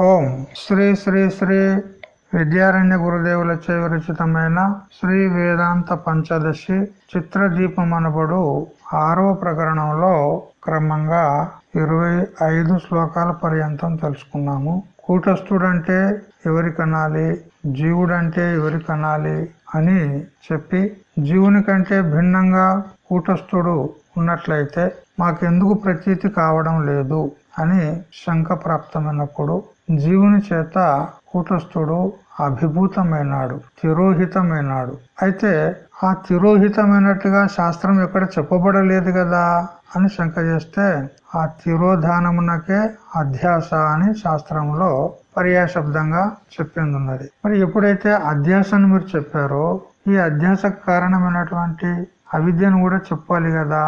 ఓం శ్రీ శ్రీ శ్రీ విద్యారణ్య గురుదేవుల విరచితమైన శ్రీ వేదాంత పంచదశి చిత్రదీపమనబడు ఆరవ ప్రకరణంలో క్రమంగా ఇరవై ఐదు శ్లోకాల పర్యంతం తెలుసుకున్నాము. కూటస్థుడంటే ఎవరి కనాలి జీవుడంటే ఎవరి కనాలి అని చెప్పి జీవుని కంటే భిన్నంగా కూటస్థుడు ఉన్నట్లయితే మాకెందుకు ప్రతీతి కావడం లేదు అని శంక ప్రాప్తమైనప్పుడు జీవుని చేత కూటస్థుడు అభిభూతమైనాడు తిరోహితమైనాడు. అయితే ఆ తిరోహితమైనట్టుగా శాస్త్రం ఎక్కడ చెప్పబడలేదు కదా అని శంక చేస్తే ఆ తిరోధానమునకే అధ్యాస అని శాస్త్రంలో పర్యాశబ్దంగా చెప్పింది ఉన్నది మరి ఎప్పుడైతే అధ్యాసను మీరు చెప్పారో ఈ అధ్యాసకు కారణమైనటువంటి అవిద్యను కూడా చెప్పాలి కదా.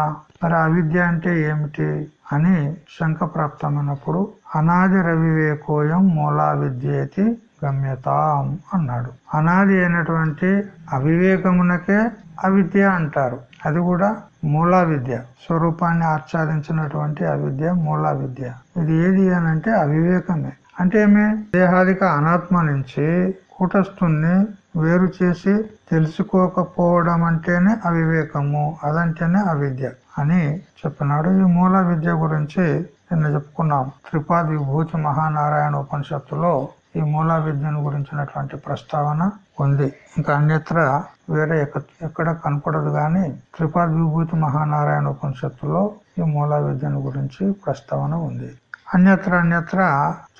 మరి అవిద్య అంటే ఏమిటి అని శంక ప్రాప్తమైనప్పుడు అనాది రవివేకోయం మూలా విద్యేతి గమ్యతాం అన్నాడు. అనాది అయినటువంటి అవివేకమునకే అవిద్య అంటారు. అది కూడా మూలా విద్య. స్వరూపాన్ని ఆచ్ఛాదించినటువంటి అవిద్య మూలా విద్య. ఇది ఏది అనంటే అవివేకమే. అంటే ఏమి? దేహాదిక అనాత్మ నుంచి కూటస్థుణ్ణి వేరు చేసి తెలుసుకోకపోవడం అంటేనే అవివేకము అదంటేనే అవిద్య. అని చెప్పినాడు. ఈ మూల విద్య గురించి నిన్న చెప్పుకున్నాం. త్రిపాద్ విభూతి మహానారాయణ ఉపనిషత్తులో ఈ మూల విద్యను గురించినటువంటి ప్రస్తావన ఉంది. ఇంకా అన్యత్ర వేరే ఎక్కడ కనపడదు గాని త్రిపాద్ విభూతి మహానారాయణ ఉపనిషత్తులో ఈ మూల విద్యను గురించి ప్రస్తావన ఉంది. అన్యత్ర అన్యత్ర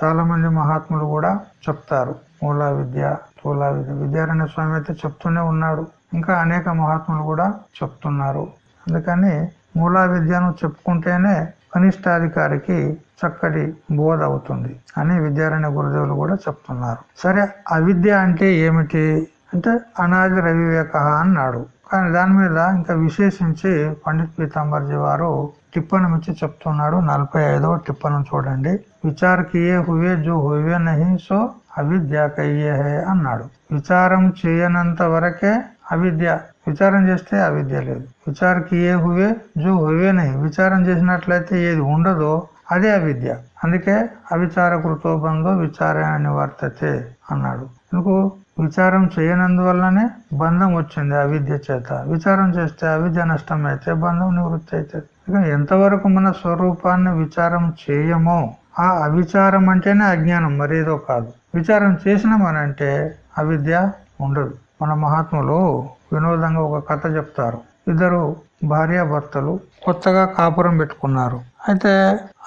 చాలా మంది మహాత్ములు కూడా చెప్తారు. మూల విద్య స్థూల విద్య విద్యారాయణ స్వామి అయితే చెప్తూనే ఉన్నాడు. ఇంకా అనేక మహాత్ములు కూడా చెప్తున్నారు. అందుకని మూలా విద్యను చెప్పుకుంటేనే కనిష్టాధికారికి చక్కటి బోధ అవుతుంది అని విద్యారణ్య గురుదేవులు కూడా చెప్తున్నారు. సరే అవిద్య అంటే ఏమిటి? అంటే అనాది రవివేక అన్నాడు. కానీ దాని మీద ఇంకా విశేషించి పండిత్ పీతాంబర్జీ వారు టిప్పణం ఇచ్చి చెప్తున్నాడు. నలభై ఐదవ టిప్పణం చూడండి. విచారకియే హువే జో హువే నహి సో అవిద్యాకయ్యే హే అన్నాడు. విచారం చేయనంత వరకే అవిద్య. విచారం చేస్తే అవిద్య లేదు. విచారకి ఏ హువే జో హువే నహి. విచారం చేసినట్లయితే ఏది ఉండదో అదే అవిద్య. అందుకే అవిచార కృతోబంధో విచారాన్ని వర్తతే అన్నాడు. ఎందుకు? విచారం చేయనందువల్లనే బంధం వచ్చింది అవిద్య చేత. విచారం చేస్తే అవిద్య నష్టం అయితే బంధం నివృత్తి అవుతుంది ఇక ఎంతవరకు మన స్వరూపాన్ని విచారం చేయమో ఆ అవిచారం అంటేనే అజ్ఞానం మరేదో కాదు. విచారం చేసినామనంటే అవిద్య ఉండదు. మన మహాత్ములు వినోదంగా ఒక కథ చెప్తారు. ఇద్దరు భార్యాభర్తలు కొత్తగా కాపురం పెట్టుకున్నారు. అయితే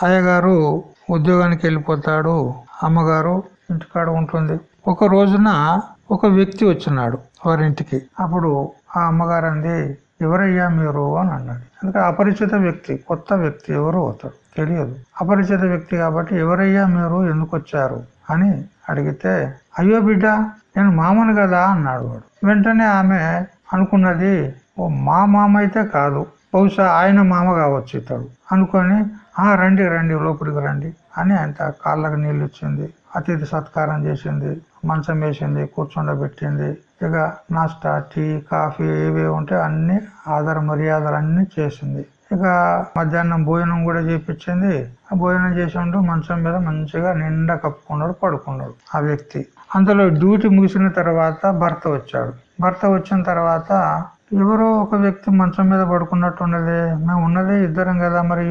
అయ్యగారు ఉద్యోగానికి వెళ్ళిపోతాడు. అమ్మగారు ఇంటికాడ ఉంటుంది. ఒక రోజున ఒక వ్యక్తి వచ్చినాడు వారింటికి అప్పుడు ఆ అమ్మగారు అంది ఎవరయ్యా మీరు? అని అన్నాడు. అందుకే అపరిచిత వ్యక్తి కొత్త వ్యక్తి ఎవరు అవుతాడు తెలియదు. అపరిచిత వ్యక్తి కాబట్టి ఎవరయ్యా మీరు? ఎందుకు వచ్చారు? అని అడిగితే అయ్యో బిడ్డ నేను మామను కదా అన్నాడు వాడు. వెంటనే ఆమె అనుకున్నది ఓ మా మామ అయితే కాదు. బహుశా ఆయన మామ కావచ్చు ఇతడు. అనుకొని ఆ రండి రండి లోపలికి రండి అని ఆయన కాళ్ళకు నీళ్ళు ఇచ్చింది. అతిథి సత్కారం చేసింది మంచం వేసింది కూర్చుండబెట్టింది. ఇక నాస్టా టీ కాఫీ ఏవి ఉంటే అన్ని ఆదర మర్యాదలు అన్ని చేసింది. ఇక మధ్యాహ్నం భోజనం కూడా చేపించింది. ఆ భోజనం చేసిండు మంచం మీద మంచిగా నిండా కప్పుకున్నాడు పడుకున్నాడు ఆ వ్యక్తి. అందులో డ్యూటీ ముగిసిన తర్వాత భర్త వచ్చాడు. భర్త వచ్చిన తర్వాత ఎవరో ఒక వ్యక్తి మంచం మీద పడుకున్నట్టు ఉన్నది మేము ఉన్నదే ఇద్దరం కదా మరి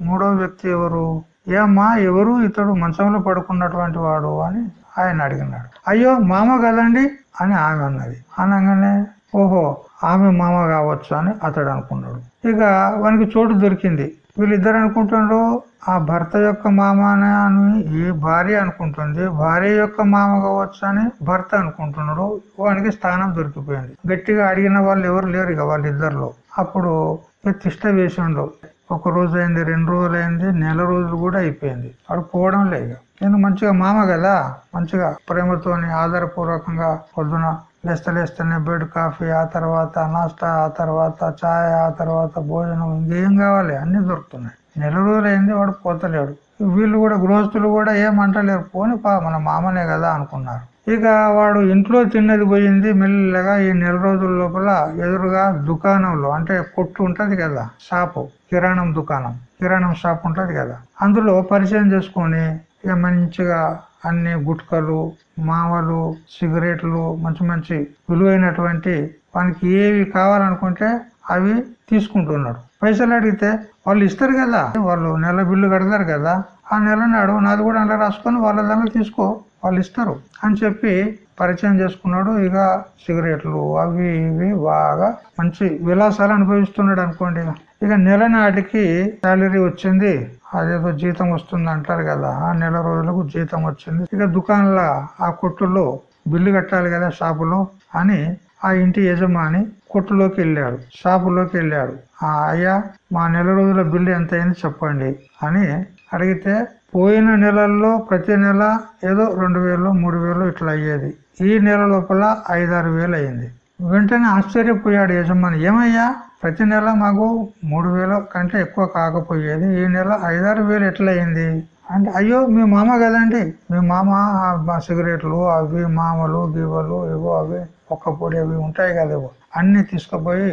మూడో వ్యక్తి ఎవరు? మా ఎవరు ఇతడు మంచంలో పడుకున్నటువంటి వాడు? అని ఆయన అడిగినాడు. అయ్యో మామ కదండి? అని ఆమె అన్నది. అనగానే ఓహో ఆమె మామ కావచ్చు అని అతడు అనుకున్నాడు. ఇక వానికి చోటు దొరికింది. వీళ్ళిద్దరు అనుకుంటున్నారు ఆ భర్త యొక్క మామ అని ఈ భార్య అనుకుంటుంది భార్య యొక్క మామ కావచ్చు అని భర్త అనుకుంటున్నాడు వానికి స్థానం దొరికిపోయింది. గట్టిగా అడిగిన వాళ్ళు ఎవరు లేరు ఇక వాళ్ళిద్దరిలో. అప్పుడు తిష్ట వేసిండు ఒక రోజు అయింది రెండు రోజులు అయింది నెల రోజులు కూడా అయిపోయింది. అక్కడ పోవడం లేదు నేను మంచిగా మామ కదా మంచిగా ప్రేమతోని ఆధారపూర్వకంగా పొద్దున లేస్తలేస్తేనే బెడ్ కాఫీ ఆ తర్వాత నాస్టా ఆ తర్వాత ఛాయ్ ఆ తర్వాత భోజనం ఇంకేం కావాలి? అన్ని దొరుకుతున్నాయి. నెల రోజులైంది వాడు పోతలేడు. వీళ్ళు కూడా గృహస్థులు కూడా ఏమంటలేరు పోని పా మన మామనే కదా అనుకున్నారు. ఇక వాడు ఇంట్లో తిన్నది పోయింది మెల్లగా ఈ నెల రోజుల లోపల ఎదురుగా దుకాణంలో అంటే కొట్టు ఉంటది కదా షాపు కిరాణం దుకాణం కిరాణం షాప్ ఉంటది కదా. అందులో పరిచయం చేసుకొని ఇక మంచిగా అన్ని గుట్కలు మావలు సిగరెట్లు మంచి మంచి విలువైనటువంటి వానికి ఏవి కావాలనుకుంటే అవి తీసుకుంటున్నాడు. పైసలు అడిగితే వాళ్ళు ఇస్తారు కదా. వాళ్ళు నెల బిల్లు కడతారు కదా. ఆ నెల నాడు నాది కూడా అందులో రాసుకొని వాళ్ళ దాంట్లో తీసుకో వాళ్ళు ఇస్తారు అని చెప్పి పరిచయం చేసుకున్నాడు. ఇక సిగరెట్లు అవి ఇవి బాగా మంచి విలాసాలు అనుభవిస్తున్నాడు అనుకోండి. ఇక నెల నాటికి శాలరీ వచ్చింది. అదేదో జీతం వస్తుంది అంటారు కదా. ఆ నెల రోజులకు జీతం వచ్చింది. ఇక దుకాణంలో ఆ కొట్టులో బిల్లు కట్టాలి కదా షాపులో అని ఆ ఇంటి యజమాని కొట్టులోకి వెళ్ళాడు. షాపులోకి వెళ్ళాడు. ఆ అయ్యా మా నెల రోజుల బిల్లు ఎంత అయింది చెప్పండి అని అడిగితే పోయిన నెలల్లో ప్రతి నెల ఏదో రెండు వేలు మూడు వేలు ఇట్లా అయ్యేది. ఈ నెల లోపల ఐదారు వేలు అయింది వెంటనే ఆశ్చర్యపోయాడు యజమాని. ఏమయ్యా ప్రతి నెల మాకు మూడు వేల కంటే ఎక్కువ కాకపోయేది. ఈ నెల ఐదారు వేలు ఎట్లా అయింది అంటే అయ్యో మీ మామ కదండి. మీ మామ సిగరెట్లు అవి మామలు గీవలు ఇవో అవి ఒక్క పొడి అవి ఉంటాయి కదా ఇవో అన్ని తీసుకుపోయి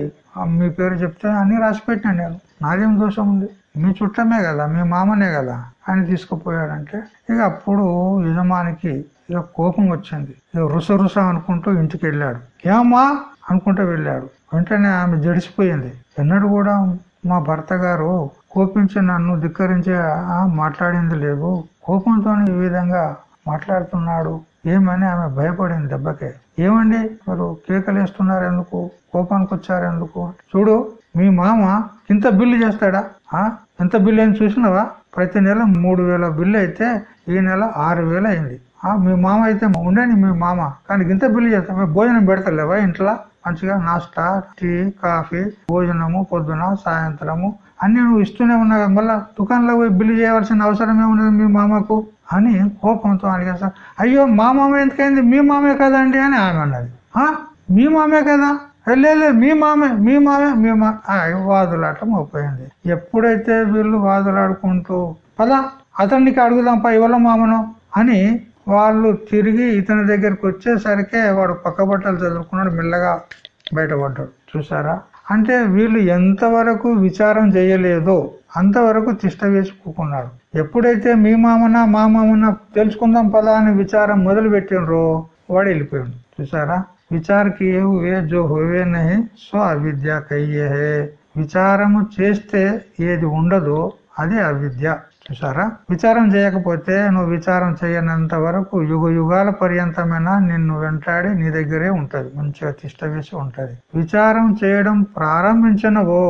మీ పేరు చెప్తే అన్ని రాసి పెట్టినా నేను. నాదేం దోషం ఉంది? మీ చుట్టమే కదా మీ మామనే కదా అని తీసుకుపోయాడంటే ఇక అప్పుడు యజమానికి ఇక కోపం వచ్చింది. ఇక రుస రుస అనుకుంటూ ఇంటికి వెళ్ళాడు. ఏమమ్మా అనుకుంటూ వెళ్ళాడు. వెంటనే ఆమె జడిసిపోయింది. ఎన్నడూ కూడా మా భర్త గారు కోపించి నన్ను ధిక్కరించే మాట్లాడింది లేదు కోపంతో ఈ విధంగా మాట్లాడుతున్నాడు. ఏమని ఆమె భయపడింది దెబ్బకే. ఏమండి? మీరు కేకలు వేస్తున్నారు ఎందుకు కోపానికి వచ్చారు ఎందుకు చూడు మీ మామ ఇంత బిల్లు చేస్తాడా? ఆ? ఎంత బిల్లు అని చూసినావా? ప్రతి నెల మూడు వేల బిల్లు అయితే ఈ నెల ఆరు వేలు అయింది. ఆ మీ మామ అయితే ఉండని మీ మామ. కానీ ఇంత బిల్లు చేస్తా. భోజనం పెడతలేవా ఇంట్లో? మంచిగా నాస్తా టీ కాఫీ భోజనము పొద్దున సాయంత్రము. అన్ని నువ్వు ఇస్తూనే ఉన్నావు మళ్ళా దుకాణంలో పోయి బిల్లు చేయవలసిన అవసరం ఏమున్నది మీ మామకు అని కోపంతో అడిగేస్తా అయ్యో మా మామ ఎందుకైంది? మీ మామే కదండి అని ఆమె అన్నది. మీ మామే కదా? లేదు మీ మామే మీ మామే మీ మా వాదులాటం అయిపోయింది. ఎప్పుడైతే వీళ్ళు వాదులాడుకుంటూ పదా అతనికి అడుగుదాంపా ఇవ్వల మామను? అని వాళ్ళు తిరిగి ఇతని దగ్గరకు వచ్చేసరికే వాడు పక్క బట్టలు చదువుకున్నాడు మెల్లగా బయటపడ్డాడు. చూసారా అంటే వీళ్ళు ఎంతవరకు విచారం చేయలేదో అంతవరకు తిష్ట వేసుకున్నారు ఎప్పుడైతే మీ మామన మా మామన తెలుసుకుందాం పదా అని విచారం మొదలు పెట్టినరో వాడు వెళ్ళిపోయాడు. చూసారా విచారకి ఏ హువే జో హోవే నహి సో అవిద్య కయ్యే విచారము చేస్తే ఏది ఉండదు అది అవిద్య. చూసారా? విచారం చేయకపోతే నువ్వు విచారం చేయనంత వరకు యుగ యుగాల పర్యంతమైన నిన్ను వెంటాడి నీ దగ్గరే ఉంటది. మంచిగా తిష్ట వేసి ఉంటది. విచారం చేయడం ప్రారంభించినవో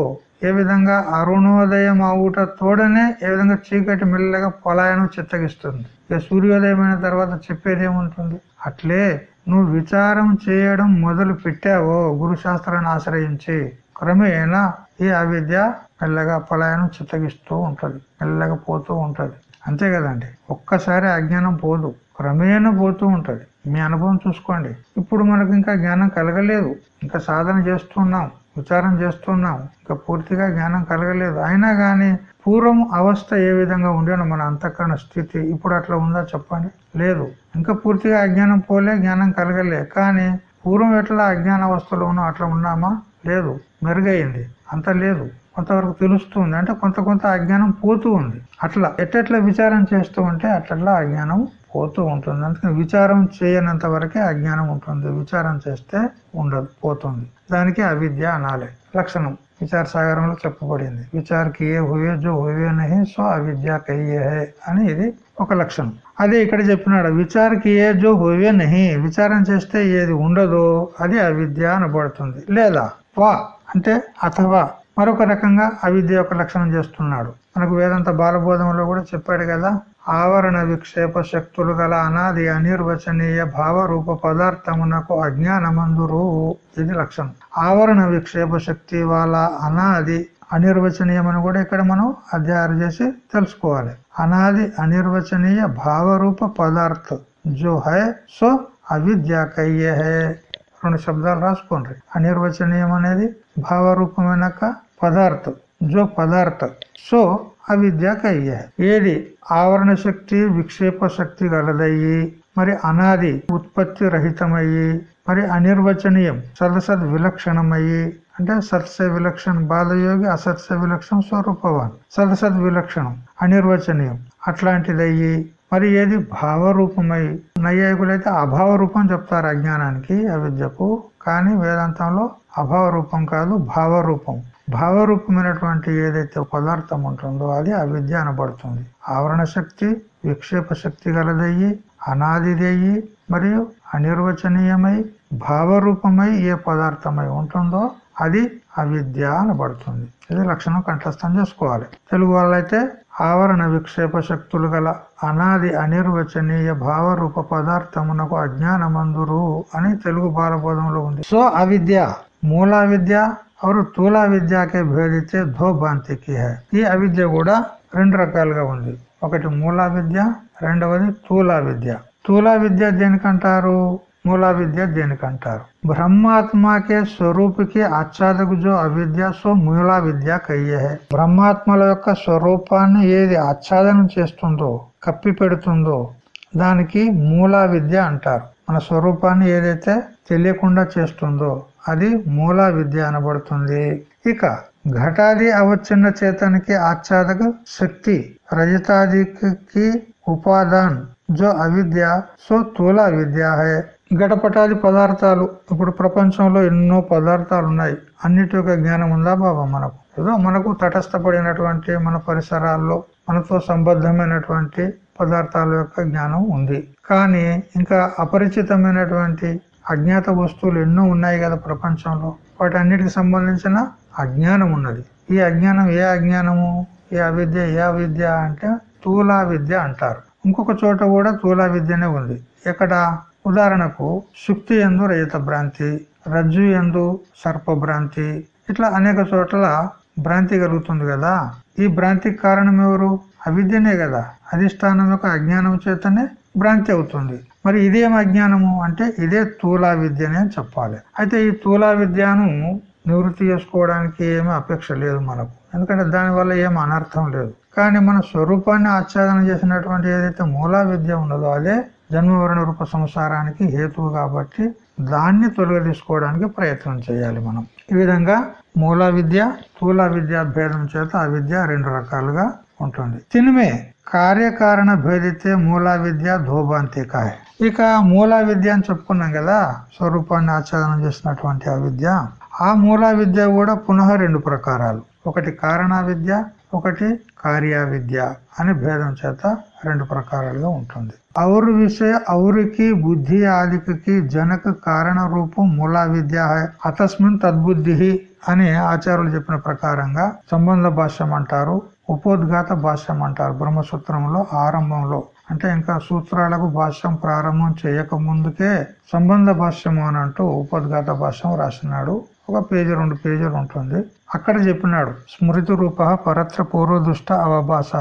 ఏ విధంగా అరుణోదయం అవుట తోడనే ఏ విధంగా చీకటి మెల్లగా పలాయనం చిత్తగిస్తుంది. ఇక సూర్యోదయమైన తర్వాత చెప్పేది ఏముంటుంది? అట్లే నువ్వు విచారం చేయడం మొదలు పెట్టావో గురు శాస్త్రాన్ని ఆశ్రయించి క్రమేణా ఈ అవిద్య మెల్లగా పలాయనం చిత్తగిస్తూ ఉంటది మెల్లగా పోతూ ఉంటది. అంతే కదండి. ఒక్కసారి అజ్ఞానం పోదు క్రమేణా పోతూ ఉంటది. మీ అనుభవం చూసుకోండి. ఇప్పుడు మనకు ఇంకా జ్ఞానం కలగలేదు. ఇంకా సాధన చేస్తున్నాం విచారం చేస్తున్నాం ఇంకా పూర్తిగా జ్ఞానం కలగలేదు. అయినా కానీ పూర్వం అవస్థ ఏ విధంగా ఉండేనో మన అంతఃకరణ స్థితి ఇప్పుడు అట్లా ఉందా చెప్పండి? లేదు. ఇంకా పూర్తిగా అజ్ఞానం పోలే జ్ఞానం కలగలే. కానీ పూర్వం ఎట్లా అజ్ఞాన అవస్థలో ఉన్నా అట్లా ఉన్నామా? లేదు మెరుగైంది. అంత లేదు. కొంతవరకు తెలుస్తుంది. అంటే కొంత కొంత అజ్ఞానం పోతూ ఉంది. అట్లా ఎట్టెట్లా విచారం చేస్తూ ఉంటే అట్లా అజ్ఞానం పోతూ ఉంటుంది. అందుకని విచారం చేయనంత వరకే అజ్ఞానం ఉంటుంది. విచారం చేస్తే ఉండదు పోతుంది. దానికి అవిద్య అనాలి. లక్షణం. విచార సాగరంలో చెప్పబడింది. విచారకి ఏ హువే జో హువే నహి సో అవిద్య కయ్యే హే అని ఇది ఒక లక్షణం. అదే ఇక్కడ చెప్పినాడు. విచారకి ఏ జో హువే నహి. విచారం చేస్తే ఏది ఉండదో అది అవిద్య అనబడుతుంది. లేదా వా అంటే అథవా. మరొక రకంగా అవిద్య యొక్క లక్షణం చేస్తున్నాడు. మనకు వేదంత బాలబోధంలో కూడా చెప్పాడు కదా ఆవరణ విక్షేప శక్తులు గల అనాది అనిర్వచనీయ భావ రూప పదార్థమునకు అజ్ఞానమందురు. ఇది లక్షణం. ఆవరణ విక్షేప శక్తి వాళ్ళ అనాది అనిర్వచనీయమని కూడా ఇక్కడ మనం అధ్యయనం చేసి తెలుసుకోవాలి. అనాది అనిర్వచనీయ భావరూప పదార్థ. జో హై సో అవిద్య కయ్యే హై. రెండు శబ్దాలు రాసుకోండి. అనిర్వచనీయం అనేది భావరూపమైనక పదార్థం. జో పదార్థం. సో అవిద్య కయ్యే ఏది? ఆవరణ శక్తి విక్షేప శక్తి గలదయ్యి. మరి అనాది ఉత్పత్తి రహితమయ్యి మరి అనిర్వచనీయం సదసద్ విలక్షణమయ్యి అంటే సత్స విలక్షణ బాధయోగి అసత్స విలక్షణ స్వరూపవాన్. సదసద్ విలక్షణం అనిర్వచనీయం అట్లాంటిదయ్యి మరి ఏది భావరూపమై నైయాయికులైతే అభావ రూపం చెప్తారు అజ్ఞానానికి అవిద్యకు కానీ వేదాంతంలో అభావ రూపం కాదు భావరూపం. భావరూపమైనటువంటి ఏదైతే పదార్థం ఉంటుందో అది అవిద్య అనబడుతుంది. ఆవరణ శక్తి విక్షేప శక్తి గలదయ్యి అనాదిదేయి మరియు అనిర్వచనీయమై భావరూపమై ఏ పదార్థమై ఉంటుందో అది అవిద్య అనబడుతుంది. ఇది లక్షణం కంఠస్థం చేసుకోవాలి. తెలుగు వాళ్ళైతే ఆవరణ విక్షేప శక్తులు గల అనాది అనిర్వచనీయ భావరూప పదార్థమునకు అజ్ఞానమందురు అని తెలుగు బాలబోధంలో ఉంది. సో అవిద్య మూలా విద్య అవరు తూలా విద్యకే భేదితే ధోభాంతికి హే. ఈ అవిద్య కూడా రెండు రకాలుగా ఉంది. ఒకటి మూలా విద్య రెండవది తూలా విద్య తూలా విద్య దేనికంటారు? మూలా విద్య దేనికంటారు? బ్రహ్మాత్మకే స్వరూపుకి ఆచ్ఛాదకు జో అవిద్య సో మూలా విద్య కయ్యే. బ్రహ్మాత్మల యొక్క స్వరూపాన్ని ఏది ఆచ్ఛాదనం చేస్తుందో కప్పి పెడుతుందో దానికి మూలా విద్య అంటారు. మన స్వరూపాన్ని ఏదైతే తెలియకుండా చేస్తుందో అది మూలా విద్య అనబడుతుంది. ఇక ఘటాది అవచ్ఛిన్న చేతనికి ఆచ్ఛాదక శక్తి రజతాదికి ఉపాదాన్. జో అవిద్య సో తూల అవిద్య హై. ఘటపటాది పదార్థాలు. ఇప్పుడు ప్రపంచంలో ఎన్నో పదార్థాలు ఉన్నాయి అన్నిటి యొక్క జ్ఞానం ఉందా బాబా మనకు? ఏదో మనకు తటస్థపడినటువంటి మన పరిసరాల్లో మనతో సంబద్ధమైనటువంటి పదార్థాల యొక్క జ్ఞానం ఉంది. కానీ ఇంకా అపరిచితమైనటువంటి అజ్ఞాత వస్తువులు ఎన్నో ఉన్నాయి కదా ప్రపంచంలో. వాటి అన్నిటికి సంబంధించిన అజ్ఞానం ఉన్నది. ఈ అజ్ఞానం ఏ అజ్ఞానము? ఏ అవిద్య ఏ అవిద్య అంటే తూలా విద్య అంటారు. ఇంకొక చోట కూడా తూలా విద్యనే ఉంది. ఇక్కడ ఉదాహరణకు శుక్తి ఎందు రజత భ్రాంతి రజ్జు ఎందు సర్పభ్రాంతి ఇట్లా అనేక చోట్ల భ్రాంతి కలుగుతుంది కదా. ఈ భ్రాంతికి కారణం ఎవరు? అవిద్యనే కదా. అధిష్టానం యొక్క అజ్ఞానం చేతనే భ్రాంతి అవుతుంది. మరి ఇదేం అజ్ఞానము? అంటే ఇదే తూలా విద్యనే అని చెప్పాలి. అయితే ఈ తూలా విద్యను నివృత్తి చేసుకోవడానికి ఏమీ అపేక్ష లేదు మనకు. ఎందుకంటే దానివల్ల ఏం అనర్థం లేదు. కానీ మన స్వరూపాన్ని ఆచ్ఛాదన చేసినటువంటి ఏదైతే మూలా విద్య ఉన్నదో అదే జన్మవరణ రూప సంసారానికి హేతువు కాబట్టి దాన్ని తొలగదీసుకోవడానికి ప్రయత్నం చేయాలి మనం. ఈ విధంగా మూల విద్య స్థూల విద్య భేదం చేత ఆ విద్య రెండు రకాలుగా ఉంటుంది. తినిమే కార్యకారణ భేదితే మూల విద్య ధోబాంతికాయ ఇక మూల విద్య అని చెప్పుకున్నాం కదా స్వరూపాన్ని ఆచ్ఛాదనం చేసినటువంటి ఆ విద్య. ఆ మూల విద్య కూడా పునః రెండు ప్రకారాలు. ఒకటి కారణ విద్య ఒకటి కార్య విద్య అని భేదం చేత రెండు ప్రకారాలుగా ఉంటుంది. ఔరు విషయ ఔరికి బుద్ధి ఆదికి జనక కారణ రూపం మూలా విద్య అతస్మిన్ తద్బుద్ధి అని ఆచార్యులు చెప్పిన ప్రకారంగా సంబంధ భాష్యం అంటారు ఉపోద్ఘాత భాష్యం అంటారు బ్రహ్మసూత్రంలో ఆరంభంలో. అంటే ఇంకా సూత్రాలకు భాష్యం ప్రారంభం చేయక ముందుకే సంబంధ భాష్యము అని అంటూ ఉపద్ఘాత భాష్యం రాసినాడు. ఒక పేజీ రెండు పేజీలు ఉంటుంది. అక్కడ చెప్పినాడు స్మృతి రూప పరత్ర పూర్వదుష్ట అవభాస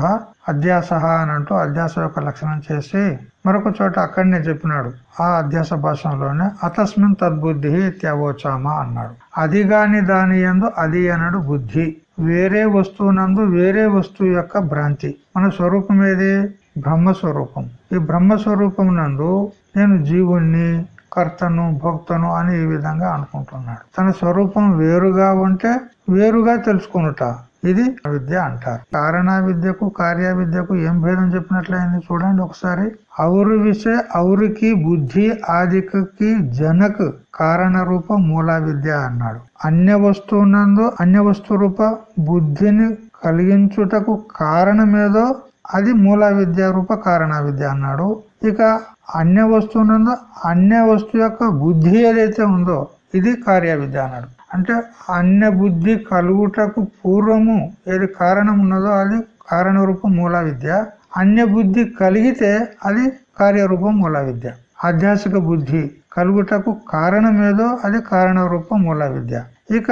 అధ్యాస అని అంటూ అధ్యాస యొక్క లక్షణం చేసి మరొక చోట అక్కడనే చెప్పినాడు. ఆ అధ్యాస భాషలోనే అతస్మిన్ తద్బుద్ధి త్యవోచామా అన్నాడు. అది గాని దాని ఎందు అది అనడు బుద్ధి. వేరే వస్తువునందు వేరే వస్తువు యొక్క భ్రాంతి. మన స్వరూపం ఏది? బ్రహ్మస్వరూపం. ఈ బ్రహ్మస్వరూపం నందు నేను జీవుణ్ణి కర్తను భక్తను అని ఈ విధంగా అనుకుంటున్నాడు. తన స్వరూపం వేరుగా ఉంటే వేరుగా తెలుసుకునుట ఇది విద్య అంటారు. కారణ విద్యకు కార్య విద్యకు ఏం భేదం చెప్పినట్లయింది చూడండి ఒకసారి. ఔరు విషయ ఔరికి బుద్ధి ఆదికి జనక్ కారణ రూప మూల విద్య అన్నాడు. అన్య వస్తువునందు అన్య వస్తు రూప బుద్ధిని కలిగించుటకు కారణమేదో అది మూల విద్య రూప కారణ విద్య అన్నాడు. ఇక అన్య వస్తువునందు అన్య వస్తువు యొక్క బుద్ధి ఏదైతే ఉందో ఇది కార్య విద్య అన్నాడు. అంటే అన్య బుద్ధి కలుగుటకు పూర్వము ఏది కారణం ఉన్నదో అది కారణ రూపం మూల విద్య. అన్య బుద్ధి కలిగితే అది కార్యరూపం మూల విద్య. ఆధ్యాత్మిక బుద్ధి కలుగుటకు కారణం ఏదో అది కారణ రూపం మూల విద్య. ఇక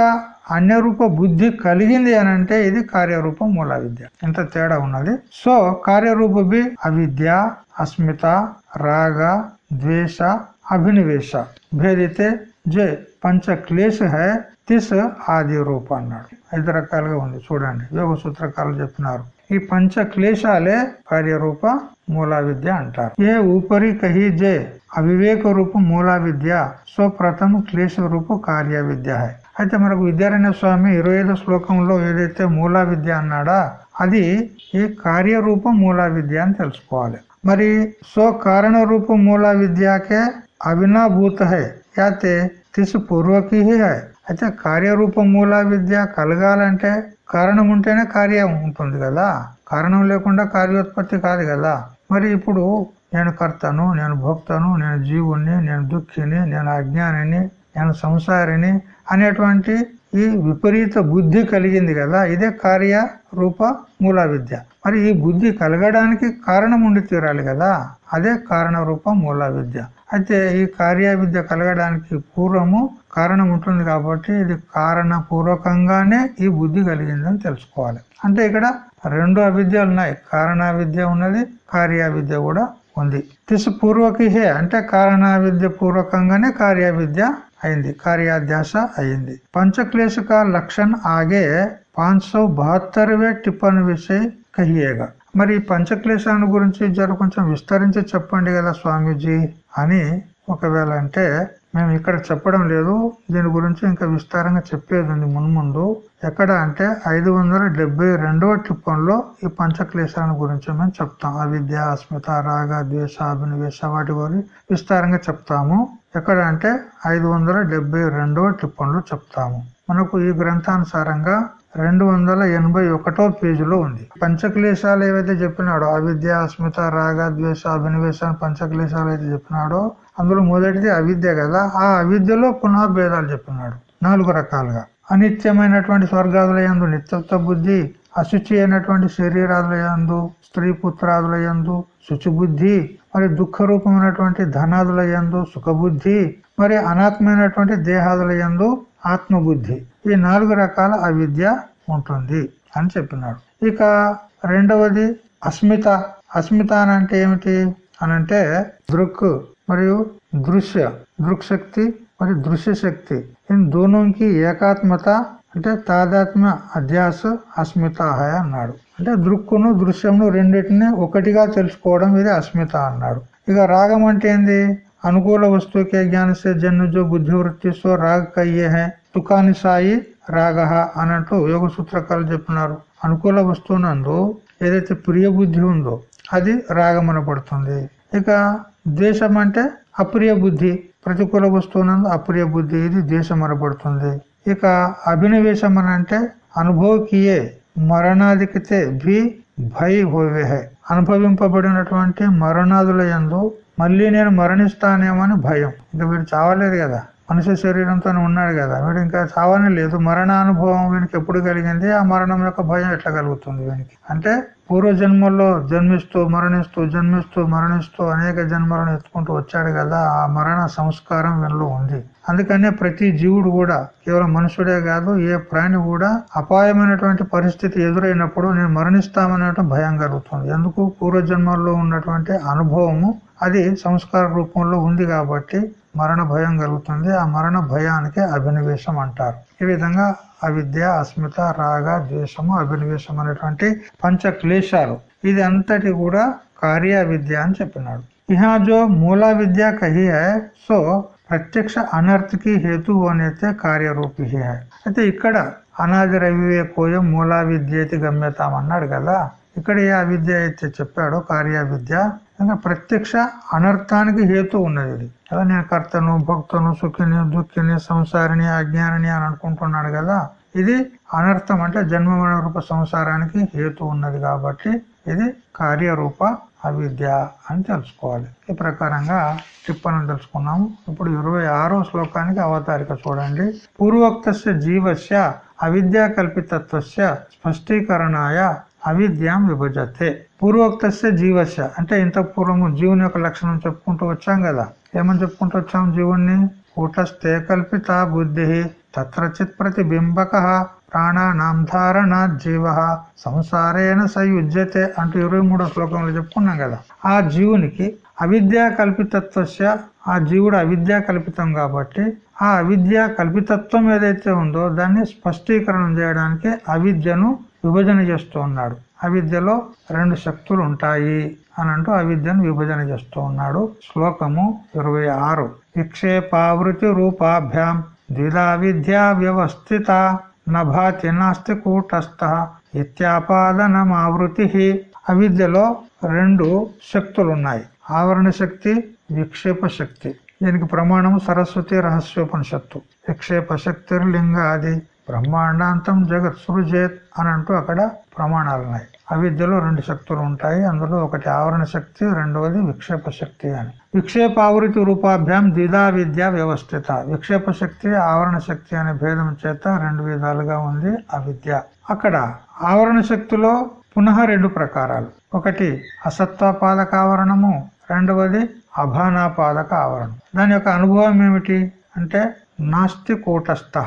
అన్యరూప బుద్ధి కలిగింది అని అంటే ఇది కార్యరూప మూల విద్య ఇంత తేడా ఉన్నది. సో కార్యరూప బి అవిద్య అస్మిత రాగ ద్వేష అభినవేశ. భేదితే జే పంచ క్లేశ హై తిస్ ఆది రూప అన్నాడు ఐదు రకాలుగా ఉంది. చూడండి. యోగ సూత్రకాలు చెప్తున్నారు. ఈ పంచ క్లేశాలే కార్యరూప మూలా విద్య అంటారు. ఏ ఊపరి కహి జే అవివేక రూప మూలా విద్య సో ప్రథమ క్లేశ రూప కార్య విద్య హై. అయితే మనకు విద్యారాయణ స్వామి ఇరవై ఐదో శ్లోకంలో ఏదైతే మూలా విద్య అన్నాడా అది ఈ కార్యరూప మూలా విద్య అని తెలుసుకోవాలి. మరి సో కారణ రూప మూలా విద్యకే అవినాభూత హై యాతే తిసు పూర్వకి హై. అయితే కార్యరూప మూలా విద్య కలగాలంటే కారణం ఉంటేనే కార్యం ఉంటుంది కదా. కారణం లేకుండా కార్యోత్పత్తి కాదు కదా. మరి ఇప్పుడు నేను కర్తను నేను భోక్తను నేను జీవుణ్ణి నేను దుఃఖిని నేను అజ్ఞానిని నేను సంసారిని అనేటువంటి ఈ విపరీత బుద్ధి కలిగింది కదా ఇదే కార్య రూప మూల విద్య. మరి ఈ బుద్ధి కలగడానికి కారణం ఉండి తీరాలి కదా అదే కారణ రూప మూల విద్య. అయితే ఈ కార్య విద్య కలగడానికి పూర్వము కారణం ఉంటుంది కాబట్టి ఇది కారణ పూర్వకంగానే ఈ బుద్ధి కలిగిందని తెలుసుకోవాలి. అంటే ఇక్కడ రెండు అవిద్యలు ఉన్నాయి. కారణ విద్య ఉన్నది కార్య విద్య కూడా ఉంది. తిసు పూర్వకి హే అంటే కారణ విద్య పూర్వకంగానే కార్య విద్య అయింది కార్యాధ్యాస అయింది పంచక్లేశ का लक्षण आगे पांच सौ बहत्तरवे టిప్పన్ విషయ కహియేగా మరి పంచక్లేశాన్ని గురించి జర కొంచెం విస్తరించి చెప్పండి కదా స్వామీజీ అని ఒకవేళ అంటే మేము ఇక్కడ చెప్పడం లేదు. దీని గురించి ఇంకా విస్తారంగా చెప్పేది ఉంది మున్ముందు. ఎక్కడ అంటే ఐదు వందల డెబ్బై రెండవ టిప్పంలో ఈ పంచక్లేశాలను గురించి మేము చెప్తాం. అవిద్య అస్మిత రాగ ద్వేష అభినవేశ వాటి గురించి విస్తారంగా చెప్తాము. ఎక్కడ అంటే ఐదు వందల డెబ్బై రెండవ టిప్పంలో చెప్తాము. మనకు ఈ గ్రంథానుసారంగా రెండు వందల ఎనభై ఒకటో పేజీలో ఉంది. పంచక్లేశాలు ఏవైతే చెప్పినాడో అవిద్య అస్మిత రాగ ద్వేష అభినవేశ పంచక్లేశాలు అయితే చెప్పినాడో అందులో మొదటిది అవిద్య కదా. ఆ అవిద్యలో పునః భేదాలు చెప్పినాడు నాలుగు రకాలుగా. అనిత్యమైనటువంటి స్వర్గాదులయందు నిత్యత్వ బుద్ధి అశుచి అయినటువంటి శరీరాదులయందు స్త్రీ పుత్రాదులయందు శుచి బుద్ధి మరి దుఃఖ రూపమైనటువంటి ధనాదుల సుఖబుద్ధి మరి అనాత్మైనటువంటి దేహాదులయందు ఆత్మబుద్ధి. ఈ నాలుగు రకాల అవిద్య ఉంటుంది అని చెప్పినాడు. ఇక రెండవది అస్మిత. అస్మిత అంటే ఏమిటి? అనంటే దృక్. మరియు దృశ్య దృక్శక్తి మరియు దృశ్య శక్తి దోనోకి ఏకాత్మత అంటే తాదాత్మ్య అధ్యాస అస్మిత అన్నాడు. అంటే దృక్కును దృశ్యమును రెండింటిని ఒకటిగా తెలుసుకోవడం ఇది అస్మిత అన్నాడు. ఇక రాగం అంటే ఏంది? అనుకూల వస్తువుకే జ్ఞానసే జన్నుజో బుద్ధి వృత్తిస్తో రాగ కయ్యే హే తుకాని సాయి రాగ అన్నట్టు యోగ సూత్రకాలు చెప్పినారు. అనుకూల వస్తువునందు ఏదైతే ప్రియ బుద్ధి ఉందో అది రాగం ఇక ద్వేషం అంటే అప్రియ బుద్ధి ప్రతికూల వస్తువునందు అప్రియ బుద్ధి ఇది ద్వేషం అనబడుతుంది ఇక అభినవేశం అని అంటే అనుభవకీయే మరణాధికతే భీ భయ హోవే హై అనుభవింపబడినటువంటి మరణాదుల యందు మళ్ళీ నేను మరణిస్తానేమని భయం. ఇంకా వీడు చావలేదు కదా? మనిషి శరీరంతో ఉన్నాడు కదా. వీడు ఇంకా చావని లేదు. మరణ అనుభవం వీనికి ఎప్పుడు కలిగింది? ఆ మరణం యొక్క భయం ఎట్లా కలుగుతుంది వీనికి? అంటే పూర్వ జన్మల్లో జన్మిస్తూ మరణిస్తూ జన్మిస్తూ మరణిస్తూ అనేక జన్మలను ఎత్తుకుంటూ వచ్చాడు కదా. ఆ మరణ సంస్కారం వీళ్ళలో ఉంది. అందుకనే ప్రతి జీవుడు కూడా కేవలం మనుషుడే కాదు ఏ ప్రాణి కూడా అపాయమైనటువంటి పరిస్థితి ఎదురైనప్పుడు నేను మరణిస్తామనేటువంటి భయం కలుగుతుంది. ఎందుకు? పూర్వజన్మల్లో ఉన్నటువంటి అనుభవము అది సంస్కార రూపంలో ఉంది కాబట్టి మరణ భయం కలుగుతుంది. ఆ మరణ భయానికి అభినవేశం అంటారు. ఈ విధంగా అవిద్య అస్మిత రాగ ద్వేషము అభినవేశం అనేటువంటి పంచ క్లేశాలు ఇది అంతటి కూడా కార్య విద్య అని చెప్పినాడు. ఇహా జో మూల విద్య కహి హై సో ప్రత్యక్ష అనర్థకి హేతు అనేతే కార్యరూపి అయితే ఇక్కడ అనాది రవివేకోయం మూలా విద్యేతి గమ్యతాం అన్నాడు కదా. ఇక్కడ ఏ అవిద్య అయితే చెప్పాడో కార్య విద్య ఇంకా ప్రత్యక్ష అనర్థానికి హేతు ఉన్నది ఇది. కదా నేను కర్తను భక్తను సుఖిని దుఃఖిని సంసారిని అజ్ఞానిని అని అనుకుంటున్నాడు కదా. ఇది అనర్థం అంటే జన్మ రూప సంసారానికి హేతు ఉన్నది కాబట్టి ఇది కార్యరూప అవిద్య అని తెలుసుకోవాలి. ఈ ప్రకారంగా టిప్పని తెలుసుకున్నాము. ఇప్పుడు ఇరవై ఆరో శ్లోకానికి అవతారిక చూడండి. పూర్వోక్త జీవస్య అవిద్యా కల్పితత్వస్య స్పష్టీకరణాయ అవిద్యాం విభజతే. పూర్వోక్త జీవస్య అంటే ఇంత పూర్వము జీవుని యొక్క లక్షణం చెప్పుకుంటూ వచ్చాం కదా. ఏమని చెప్పుకుంటూ వచ్చాం జీవుణ్ణి? కూటస్థే కల్పిత బుద్ధి తత్రచిత్ ప్రతిబింబక. ప్రాణానాం ధారణ జీవ. సంసారేణ సయుజ్యతే అంటూ ఇరవై మూడో శ్లోకంలో చెప్పుకున్నాం కదా. ఆ జీవునికి అవిద్యా కల్పితత్వస్య ఆ జీవుడు అవిద్యా కల్పితం కాబట్టి ఆ అవిద్యా కల్పితత్వం ఏదైతే ఉందో దాన్ని స్పష్టీకరణం చేయడానికి అవిద్యను విభజన చేస్తూ ఉన్నాడు. అవిద్యలో రెండు శక్తులు ఉంటాయి అని అంటూ అవిద్యను విభజన చేస్తూ ఉన్నాడు శ్లోకము ఇరవై ఆరు. విక్షేపావృతి రూపాభ్యాం ద్విధా విద్యా వ్యవస్థిత. నభాతి నాస్తి కూటస్థ. ఇత్యాపాదనమావృతి అవిద్యలో రెండు శక్తులు ఉన్నాయి ఆవరణ శక్తి విక్షేప శక్తి. దీనికి ప్రమాణము సరస్వతి రహస్యోపనిషత్తు. విక్షేప శక్తి లింగాది బ్రహ్మాండాంతం జగత్ సృజేత్ అని అంటూ అక్కడ ప్రమాణాలున్నాయి. అవిద్యలో రెండు శక్తులు ఉంటాయి. అందులో ఒకటి ఆవరణ శక్తి రెండవది విక్షేప శక్తి అని. విక్షేపావృతి రూపాభ్యాం ద్విధా విద్య వ్యవస్థిత. విక్షేప శక్తి ఆవరణ శక్తి అనే భేదం చేత రెండు విధాలుగా ఉంది అవిద్య. అక్కడ ఆవరణ శక్తిలో పునః రెండు ప్రకారాలు. ఒకటి అసత్వపాదక ఆవరణము రెండవది అభానాపాదక ఆవరణం. దాని యొక్క అనుభవం ఏమిటి? అంటే నాస్తి కూటస్థ.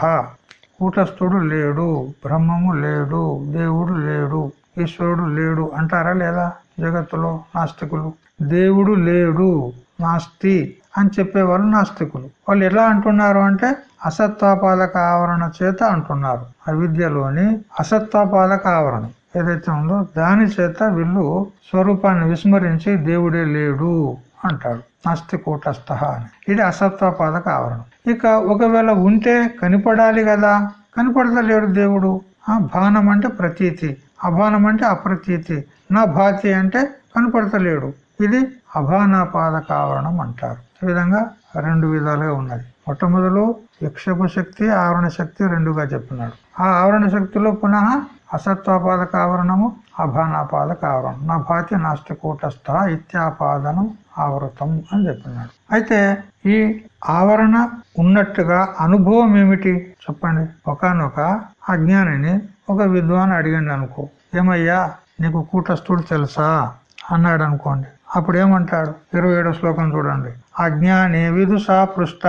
కూటస్థుడు లేడు బ్రహ్మము లేడు దేవుడు లేడు. ఈశ్వరుడు లేడు అంటారా లేదా? జగత్తులో నాస్తికులు. దేవుడు లేడు నాస్తి అని చెప్పేవాళ్ళు నాస్తికులు. వాళ్ళు ఎలా అంటున్నారు అంటే అసత్వపాలక ఆవరణ చేత అంటున్నారు. అవిద్యలోని అసత్వపాలక ఆవరణం ఏదైతే ఉందో దాని చేత వీళ్ళు స్వరూపాన్ని విస్మరించి దేవుడే లేడు అంటాడు నాస్తి కూటస్థ అని. ఇది అసత్వపాదక ఆవరణం. ఇక ఒకవేళ ఉంటే కనిపడాలి కదా? కనపడతలేడు దేవుడు. ఆ భానం అంటే ప్రతీతి. అభానం అంటే అప్రతీతి. నా భాతి అంటే కనపడతలేడు. ఇది అభానాపాదక ఆవరణం అంటారు ఈ విధంగా రెండు విధాలుగా ఉన్నది. మొట్టమొదలు యక్షపు శక్తి ఆవరణ శక్తి రెండుగా చెప్పినాడు. ఆ ఆవరణ శక్తిలో పునః అసత్వాపాదక ఆవరణము అభానాపాదక ఆవరణం నా భాతి నాస్తి కూటస్థ ఇత్యాపాదనం ఆవృతం అని చెప్పినాడు. అయితే ఈ ఆవరణ ఉన్నట్టుగా అనుభవం ఏమిటి చెప్పండి. ఒకనొక అజ్ఞానిని ఒక విద్వాన్ అడిగండి అనుకో ఏమయ్యా నీకు కూటస్థుడు తెలుసా? అన్నాడు అనుకోండి. అప్పుడు ఏమంటాడు ఇరవై ఏడో శ్లోకం చూడండి. అజ్ఞాని విదుషా పృష్ట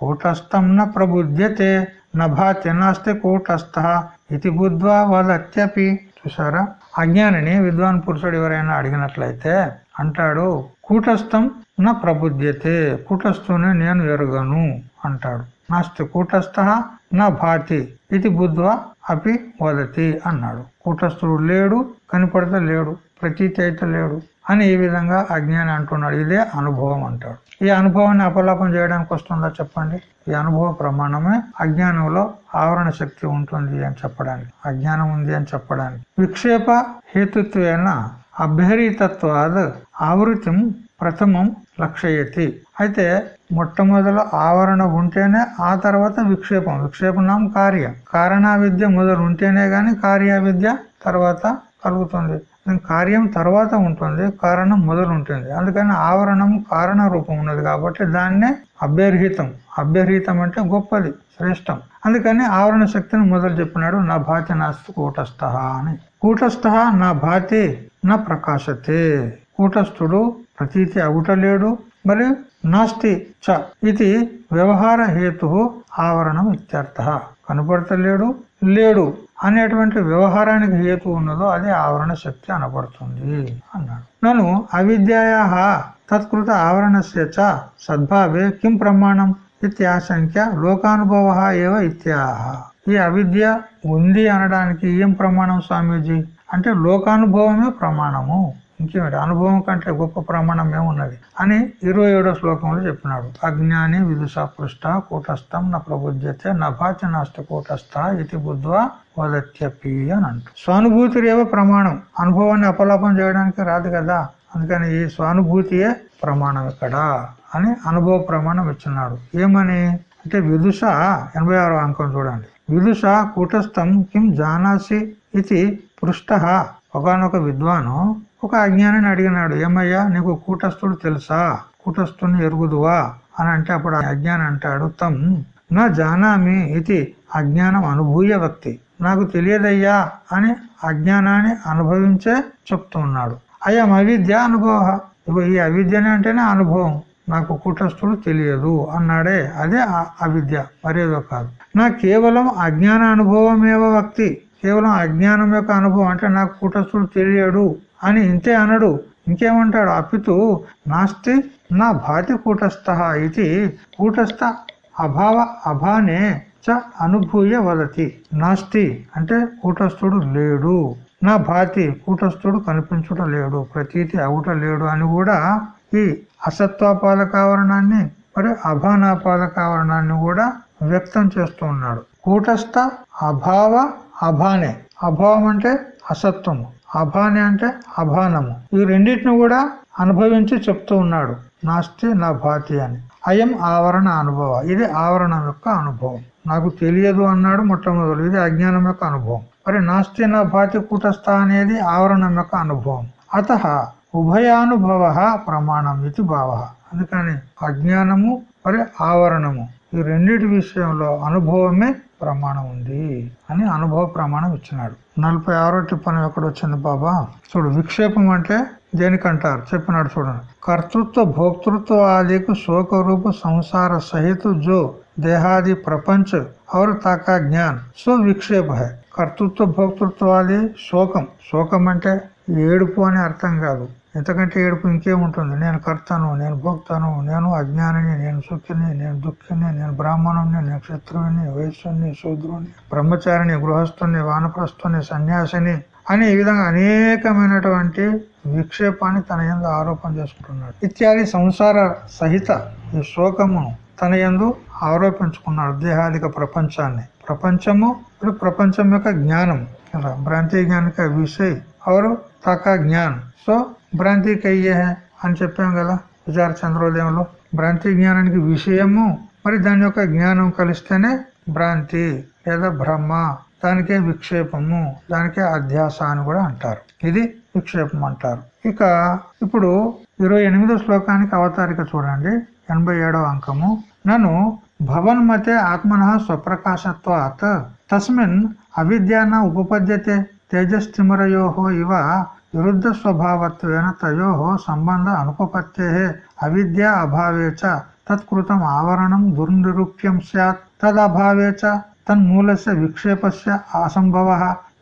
కూటస్థం న ప్రబుద్ధ్యతే నభాతి నాస్తి కూటస్థ ఇది బుద్ధ్వా వదత్యపి. చూసారా అజ్ఞానిని విద్వాన్ పురుషుడు ఎవరైనా అడిగినట్లయితే అంటాడు కూటస్థం నా ప్రబుద్ధ్యతే కూటస్థుని నేను ఎరుగను అంటాడు. నాస్తి కూటస్థ నా భాతి ఇది బుద్ధ్వా అపి వదతి అన్నాడు. కూటస్థుడు లేడు కనిపడితే లేడు ప్రతీతి అయితే లేడు అని ఈ విధంగా అజ్ఞాని అంటున్నాడు. ఇదే అనుభవం అంటాడు. ఈ అనుభవాన్ని అపలాపం చేయడానికి వస్తుందా చెప్పండి? ఈ అనుభవ ప్రమాణమే అజ్ఞానంలో ఆవరణ శక్తి ఉంటుంది అని చెప్పడానికి అజ్ఞానం ఉంది అని చెప్పడానికి. విక్షేప హేతుత్వేన అభ్యరీతత్వాద్ ఆవృతి ప్రథమం లక్ష్యతి. అయితే మొట్టమొదల ఆవరణ ఉంటేనే ఆ తర్వాత విక్షేపం. విక్షేపణం కార్య. కారణ విద్య మొదలు ఉంటేనే గాని కార్య విద్య తర్వాత కలుగుతుంది. కార్యం తర్వాత ఉంటుంది కారణం మొదలు ఉంటుంది. అందుకని ఆవరణం కారణ రూపం ఉన్నది కాబట్టి దాన్నే అభ్యర్హితం. అభ్యర్హితం అంటే గొప్పది శ్రేష్టం. అందుకని ఆవరణ శక్తిని మొదలు చెప్పినాడు నా భాతి నాస్తి కూటస్థ అని. కూటస్థ నా భాతి నా ప్రకాశతే. కూటస్థుడు ప్రతీతి అవుటలేడు మరియు నాస్తి చ ఇది వ్యవహార హేతు ఆవరణం ఇత్యర్థ. కనపడతలేడు లేడు అనేటువంటి వ్యవహారానికి హేతు ఉన్నదో అది ఆవరణ శక్తి అనబడుతుంది అన్నాడు. నన్ను అవిద్యా తత్కృత ఆవరణస్య చ సద్భావే కిం ప్రమాణం ఇత్యాశంక్య లోకానుభవ ఏవ ఇత్యాహ. ఈ అవిద్య ఉంది అనడానికి ఏం ప్రమాణం స్వామీజీ? అంటే లోకానుభవమే ప్రమాణము. ఇంకేమిటి? అనుభవం కంటే గొప్ప ప్రమాణం ఏమున్నది అని ఇరవై ఏడో శ్లోకంలో చెప్పినాడు అజ్ఞాని విదుష పృష్ట కూటస్థం నా ప్రబుద్ధ్యతే నభాచ నాస్తి కూటస్థ ఇది బుద్ధ్వా వదత్యపి అని అంటు స్వానుభూతి రేవ ప్రమాణం. అనుభవాన్ని అపలాపం చేయడానికి రాదు కదా. అందుకని ఈ స్వానుభూతియే ప్రమాణం ఇక్కడ అని అనుభవ ప్రమాణం ఇచ్చినాడు ఏమని? అంటే విదుష ఎనభై ఆరో అంకం చూడండి. విదుష కూటస్థం కిం జానాసి ఇది పృష్ట ఒకనొక విద్వాను ఒక అజ్ఞానిని అడిగినాడు ఏమయ్యా నీకు కూటస్థుడు తెలుసా? కూటస్థుని ఎరుగుదువా? అని అంటే అప్పుడు అజ్ఞానం అంటాడు తమ్ నా జానామి ఇది అజ్ఞానం అనుభూయ వ్యక్తి. నాకు తెలియదయ్యా అని అజ్ఞానాన్ని అనుభవించే చెప్తున్నాడు అయం అవిద్య అనుభవ ఈ అవిద్యని అంటేనే అనుభవం. నాకు కూటస్థుడు తెలియదు అన్నాడే. అదే అవిద్య. మరేదో కాదు. నా కేవలం అజ్ఞాన అనుభవమేవ వ్యక్తి? కేవలం అజ్ఞానం యొక్క అనుభవం అంటే నాకు కూటస్థుడు తెలియడు అని ఇంతే అనడు. ఇంకేమంటాడు? అపితు నాస్తి నా భాతి కూటస్థ ఇది కూటస్థ అభావ అభానే చ అనుభూయ వదతి. నాస్తి అంటే కూటస్థుడు లేడు. నా భాతి కూటస్థుడు కనిపించుట లేడు. ప్రతీతి అవుట లేడు అని కూడా ఈ అసత్వాపాదకావరణాన్ని మరి అభానాపాదకావరణాన్ని కూడా వ్యక్తం చేస్తూ ఉన్నాడు. కూటస్థ అభావ అభానే. అభావం అంటే అసత్వము. అభానే అంటే అభానము. ఈ రెండింటిని కూడా అనుభవించి చెప్తూ ఉన్నాడు. నాస్తి నా భాతి అని. అయం ఆవరణ అనుభవ. ఇది ఆవరణం యొక్క అనుభవం. నాకు తెలియదు అన్నాడు మొట్టమొదలు ఇది అజ్ఞానం యొక్క అనుభవం. మరి నాస్తి నా భాతి కూటస్థ అనేది ఆవరణం యొక్క అనుభవం. అత ఉభయానుభవ ప్రమాణం ఇది భావ. అందుకని అజ్ఞానము మరి ఆవరణము. ఈ రెండింటి విషయంలో అనుభవమే ప్రమాణం ఉంది అని అనుభవ ప్రమాణం ఇచ్చినాడు నలభై ఆరో టిప్పణం ఎక్కడ వచ్చింది బాబా చూడు విక్షేపం అంటే దేనికంటారు చెప్పినాడు చూడండి కర్తృత్వ భోక్తృత్వ ఆదికు శోక రూప సంసార సహిత జో దేహాది ప్రపంచ और ताका జ్ఞాన్ సో విక్షేప హై కర్తృత్వ భోక్తృత్వాది శోకం శోకం అంటే ఏడుపు అని అర్థం కాదు ఎంతకంటే ఏడుపు ఇంకేముంటుంది? నేను కర్తను నేను భోక్తను నేను అజ్ఞానిని నేను సుఖిని నేను దుఃఖిని నేను బ్రాహ్మణుని నేను క్షత్రువుని వైశ్యుని శూద్రుని బ్రహ్మచారిని గృహస్థుని వానప్రస్థుని సన్యాసిని అని ఈ విధంగా అనేకమైనటువంటి విక్షేపాన్ని తన ఎందు ఆరోపణ చేసుకుంటున్నాడు. ఇత్యాది సంసార సహిత ఈ శోకమును తన ఎందు ఆరోపించుకున్నాడు దేహాదిక ప్రపంచాన్ని. ప్రపంచము ఇప్పుడు ప్రపంచం యొక్క జ్ఞానం. భ్రాంతి జ్ఞానిక విషయ్ అవరు తక జ్ఞాన్. సో భ్రాంతి కయ్యే అని చెప్పాం కదా విచార చంద్రోదయంలో. భ్రాంతి జ్ఞానానికి విషయము మరి దాని యొక్క జ్ఞానం కలిస్తేనే భ్రాంతి లేదా బ్రహ్మ. దానికే విక్షేపము దానికే అధ్యాస అని కూడా అంటారు. ఇది విక్షేపం అంటారు. ఇక ఇప్పుడు ఇరవై ఎనిమిదో శ్లోకానికి అవతారిక చూడండి. ఎనభై అంకము. నన్ను భవన్మతే ఆత్మన స్వప్రకాశత్వాత్. తస్మిన్ అవిద్యాన ఉపపద్యతే. తేజస్తిమరయో ఇవ విరుద్ధ స్వభావత్వేన తయో సంబంధ అనుపపత్తే అవిద్య అభావే చ తత్కృతం ఆవరణం దుర్నిరూప్యం సత్ తదభావే చ తన్మూలస్య విక్షేపస్య అసంభవ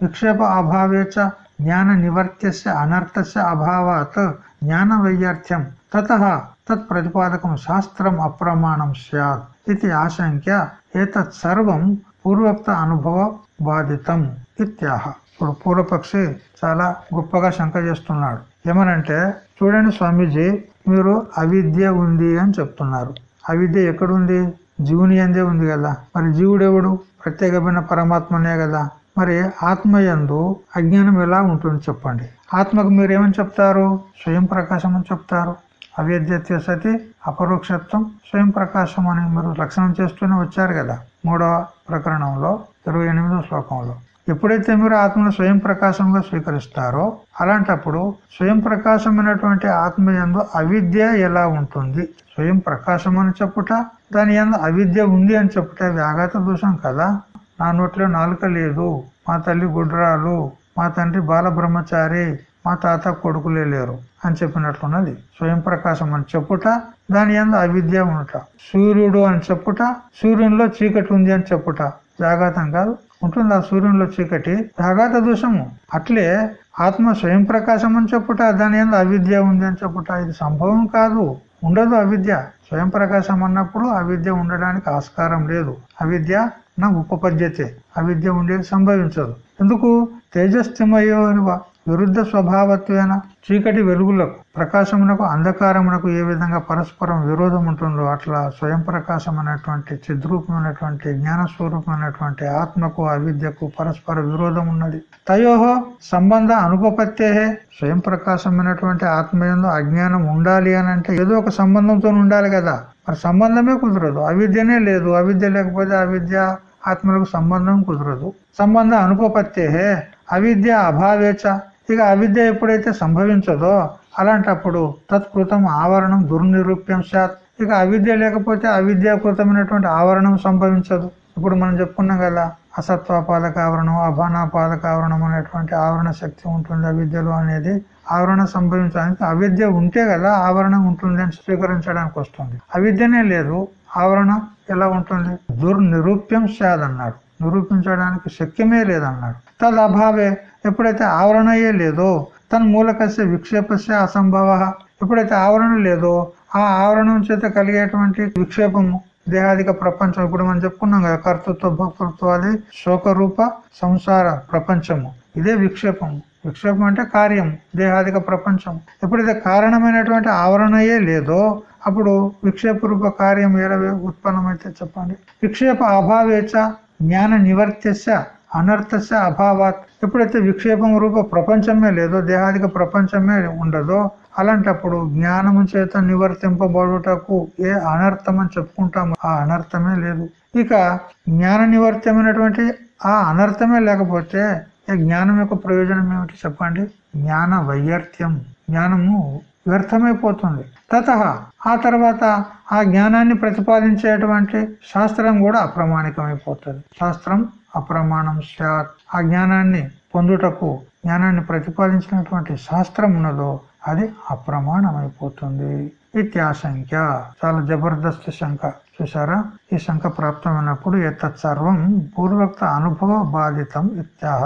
విక్షేప అభావే చ జ్ఞాన నివర్త్యస్య అనర్థస్య అభావాత్ జ్ఞాన వైయర్థ్యం తత తత్ ప్రతిపాదకం శాస్త్రం అప్రమాణం సత్ ఇది ఆశంక్య ఏతత్ ఇప్పుడు పూర్వపక్షి చాలా గొప్పగా శంక చేస్తున్నాడు. ఏమనంటే చూడండి స్వామీజీ మీరు అవిద్య ఉంది అని చెప్తున్నారు. అవిద్య ఎక్కడుంది? జీవుని అందే ఉంది కదా. మరి జీవుడెవడు? ప్రత్యేకమైన పరమాత్మనే కదా. మరి ఆత్మయందు అజ్ఞానం ఎలా ఉంటుంది చెప్పండి. ఆత్మకు మీరు ఏమని చెప్తారు? స్వయం ప్రకాశం అని చెప్తారు. అవిద్యత్య సతి అపరోక్షత్వం స్వయం ప్రకాశం అని మీరు లక్షణం చేస్తూనే వచ్చారు కదా. మూడవ ప్రకరణంలో ఇరవై శ్లోకంలో. ఎప్పుడైతే మీరు ఆత్మను స్వయం ప్రకాశంగా స్వీకరిస్తారో అలాంటప్పుడు స్వయం ప్రకాశమైనటువంటి ఆత్మ ఎందు అవిద్య ఎలా ఉంటుంది? స్వయం ప్రకాశం అని చెప్పుట దాని ఎందు అవిద్య ఉంది అని చెప్పుట వ్యాఘాత దోషం కదా? నా నోట్లో నాలుక లేదు మా తల్లి గుడ్రాలు మా తండ్రి బాల బ్రహ్మచారి మా తాత కొడుకులే లేరు అని చెప్పినట్లున్నది. స్వయం ప్రకాశం అని చెప్పుట దాని ఎందు అవిద్య ఉండట. సూర్యుడు అని చెప్పుట సూర్యునిలో చీకటి ఉంది అని చెప్పుట. జాగ్రత్తం కాదు. ఉంటుంది ఆ సూర్యునిలో చీకటి జాగ్రత్త దోషము. అట్లే ఆత్మ స్వయం ప్రకాశం అని చెప్పుట దాని ఎందు అవిద్య ఉంది అని చెప్పుట ఇది సంభవం కాదు. ఉండదు అవిద్య. స్వయం ప్రకాశం అన్నప్పుడు అవిద్య ఉండడానికి ఆస్కారం లేదు. అవిద్య నా ఉపపద్యతే. అవిద్య ఉండేది సంభవించదు. ఎందుకు? తేజస్తిమయో విరుద్ధ స్వభావత్వేన చీకటి వెలుగులకు ప్రకాశమునకు అంధకారమునకు ఏ విధంగా పరస్పరం విరోధం ఉంటుందో అట్లా స్వయం ప్రకాశం అనేటువంటి చిద్రూపమైనటువంటి జ్ఞాన స్వరూపమైనటువంటి ఆత్మకు అవిద్యకు పరస్పర విరోధం ఉన్నది తయోహో సంబంధ అనుపపత్తే స్వయం ప్రకాశమైనటువంటి ఆత్మయంలో అజ్ఞానం ఉండాలి అని అంటే ఏదో ఒక సంబంధంతో ఉండాలి కదా. మరి సంబంధమే కుదరదు. అవిద్యనే లేదు. అవిద్య లేకపోతే అవిద్య ఆత్మలకు సంబంధం కుదరదు. సంబంధ అనుపపత్తే అవిద్య అభావేచ ఇక అవిద్య ఎప్పుడైతే సంభవించదో అలాంటప్పుడు తత్కృతం ఆవరణం దుర్నిరూప్యం సాత్. ఇక అవిద్య లేకపోతే అవిద్యాకృతమైనటువంటి ఆవరణం సంభవించదు. ఇప్పుడు మనం చెప్పుకున్నాం కదా అసత్వపాలక ఆవరణం అభానాపాదక ఆవరణం అనేటువంటి ఆవరణ శక్తి ఉంటుంది అవిద్యలో అనేది. ఆవరణ సంభవించడానికి అవిద్య ఉంటే కదా ఆవరణం ఉంటుంది అని స్వీకరించడానికి వస్తుంది. అవిద్యనే లేదు ఆవరణ ఎలా ఉంటుంది? దుర్నిరూప్యం సాదన్నాడు. నిరూపించడానికి శక్యమే లేదన్నాడు. తద్ అభావే ఎప్పుడైతే ఆవరణయే లేదో తన మూలకస్య విక్షేపస్య అసంభవ. ఎప్పుడైతే ఆవరణ లేదో ఆ ఆవరణం చేత కలిగేటువంటి విక్షేపము దేహాదిక ప్రపంచం. ఇప్పుడు మనం చెప్పుకున్నాం కదా కర్తృత్వ భక్తృత్వాది శోకరూప సంసార ప్రపంచము. ఇదే విక్షేపం విక్షేపం అంటే కార్యం దేహాదిక ప్రపంచం ఎప్పుడైతే కారణమైనటువంటి ఆవరణయే లేదో అప్పుడు విక్షేప రూప కార్యం ఎలా ఉత్పన్నమైతే చెప్పండి? విక్షేప అభావేచ జ్ఞాన నివర్త్యస్య అనర్థస్య అభావాత్. ఎప్పుడైతే విక్షేపం రూప ప్రపంచమే లేదో దేహాదిక ప్రపంచమే ఉండదో అలాంటప్పుడు జ్ఞానము చేత నివర్తింపబడుటకు ఏ అనర్థం అని చెప్పుకుంటాము ఆ అనర్థమే లేదు. ఇక జ్ఞాన నివర్తమైనటువంటి ఆ అనర్థమే లేకపోతే ఈ జ్ఞానం యొక్క ప్రయోజనం ఏమిటి చెప్పండి? జ్ఞాన వైయర్థ్యం. జ్ఞానము వ్యర్థమైపోతుంది. తత ఆ తర్వాత ఆ జ్ఞానాన్ని ప్రతిపాదించేటువంటి శాస్త్రం కూడా అప్రమాణికమైపోతుంది. శాస్త్రం అప్రమాణం సాత్ ఆ జ్ఞానాన్ని పొందుటకు జ్ఞానాన్ని ప్రతిపాదించినటువంటి శాస్త్రం ఉన్నదో అది అప్రమాణమైపోతుంది. సంఖ్య చాలా జబర్దస్త్ శంక చూసారా ఈ శంక ప్రాప్తమైనప్పుడు ఎత్తత్ సర్వం పూర్వక్త అనుభవ బాధితం ఇత్యాహ.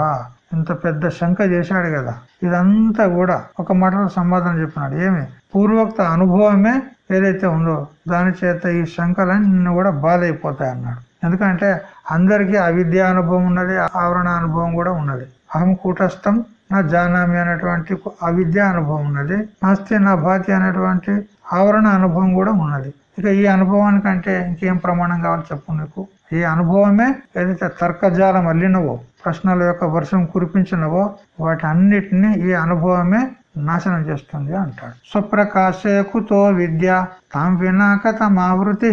ఇంత పెద్ద శంక చేశాడు కదా. ఇదంతా కూడా ఒక మాటలో సమాధానం చెప్పినాడు ఏమి? పూర్వక్త అనుభవమే ఏదైతే ఉందో దాని చేత ఈ శంకలన్నీ కూడా బాధ అయిపోతాయి అన్నాడు ఎందుకంటే అందరికీ అవిద్య అనుభవం ఉన్నది ఆవరణ అనుభవం కూడా ఉన్నది. అహం కూటస్థం నా జానామి అనేటువంటి అవిద్య అనుభవం ఉన్నది నాస్తి నా భాతి అనేటువంటి ఆవరణ అనుభవం కూడా ఉన్నది. ఇక ఈ అనుభవానికంటే ఇంకేం ప్రమాణం కావాలి చెప్పు నీకు? ఈ అనుభవమే ఏదైతే తర్కజాలం అల్లినవో ప్రశ్నల యొక్క వర్షం కురిపించినవో వాటి అన్నిటినీ ఈ అనుభవమే నాశనం చేస్తుంది అంటాడు. స్వప్రకాశే విద్య తాం వినాక తమావృతి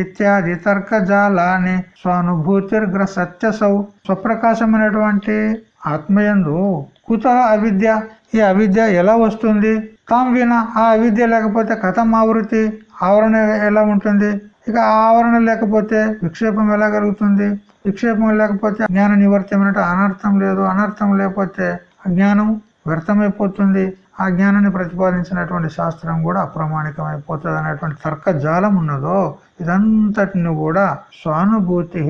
ఇత్యాది తర్కజాలాన్ని స్వానుభూతిర్గ్రసత్యసౌ. స్వప్రకాశమైనటువంటి ఆత్మయందు కుత అవిద్య ఈ అవిద్య ఎలా వస్తుంది? తాం విన ఆ అవిద్య లేకపోతే కథం ఆవృతి ఆవరణ ఎలా ఉంటుంది? ఇక ఆవరణ లేకపోతే విక్షేపం ఎలా కలుగుతుంది? విక్షేపం లేకపోతే జ్ఞాన నివర్తమైనట్టు అనర్థం లేదు అనర్థం లేకపోతే జ్ఞానం వ్యర్థమైపోతుంది. ఆ జ్ఞానాన్ని ప్రతిపాదించినటువంటి శాస్త్రం కూడా అప్రమాణికమైపోతుంది అనేటువంటి తర్క జాలం ఉన్నదో ఇదంతటిని కూడా స్వానుభూతి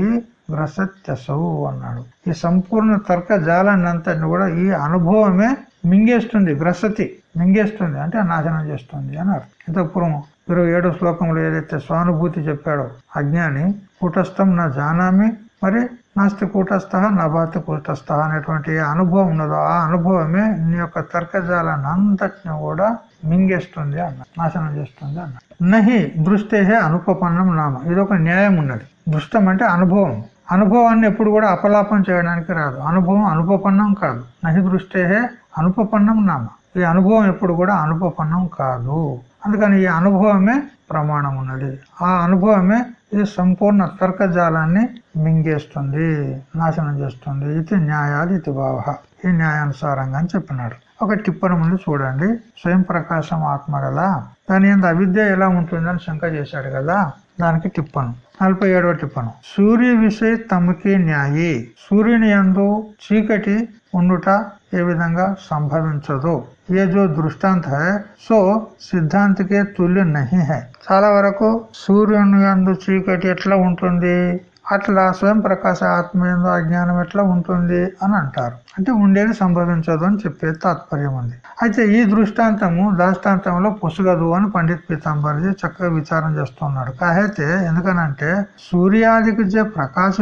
గ్రసత్యసవు అన్నాడు. ఈ సంపూర్ణ తర్క జాలాన్ని అంతటిని కూడా ఈ అనుభవమే మింగేస్తుంది. గ్రసతి మింగేస్తుంది. అంటే నాశనం చేస్తుంది అని అర్థం. ఇంత పూర్వం ఇరవై ఏడో శ్లోకంలో ఏదైతే స్వానుభూతి చెప్పాడో అజ్ఞాని కూటస్థం నా జానామి మరి నాస్తి కూటస్థ నభాతి కూటస్థ అనేటువంటి అనుభవం ఉన్నదో ఆ అనుభవమే నీ యొక్క తర్కజాలాన్ని అంతటిని కూడా మింగేస్తుంది అన్న నాశనం చేస్తుంది అన్న. నహి దృష్టే అనుపపన్నం నామ. ఇది ఒక న్యాయం ఉన్నది. దృష్టం అంటే అనుభవం. అనుభవాన్ని ఎప్పుడు కూడా అపలాపం చేయడానికి రాదు. అనుభవం అనుపపన్నం కాదు. నహి దృష్టే అనుపపన్నం నామ. ఈ అనుభవం ఎప్పుడు కూడా అనుపపన్నం కాదు. అందుకని ఈ అనుభవమే ప్రమాణం ఉన్నది. ఆ అనుభవమే ఇది సంపూర్ణ తర్కజాలాన్ని మింగేస్తుంది నాశనం చేస్తుంది. ఇది న్యాయాది ఇది భావ. ఈ న్యాయానుసారంగా అని చెప్పినాడు. ఒక టిప్పన ముందు చూడండి. స్వయం ప్రకాశం ఆత్మ కదా. దాని ఎంత అవిద్య ఎలా ఉంటుందని శంక చేశాడు కదా. దానికి టిప్పను. నలభై ఏడవ టిప్పను. సూర్య విషయ తమకి న్యాయి. సూర్యుని ఎందు చీకటి ఉండుట ఏ విధంగా సంభవించదు. ఏ జో దృష్టాంత సో సిద్ధాంతికే తుల్యం నహి హే. చాలా వరకు సూర్యుని ఎందు చీకటి ఎట్లా ఉంటుంది? అట్లా స్వయం ప్రకాశ ఆత్మ ఏందో అజ్ఞానం ఎట్లా ఉంటుంది అని అంటారు. అంటే ఉండేది సంభవించదు అని చెప్పే తాత్పర్యం ఉంది. అయితే ఈ దృష్టాంతము దాష్టాంతంలో పొసగదు అని పండిత్ పీతాంబర్జీ చక్కగా విచారం చేస్తున్నాడు. కాహైతే ఎందుకనంటే సూర్యాదికి జే ప్రకాశ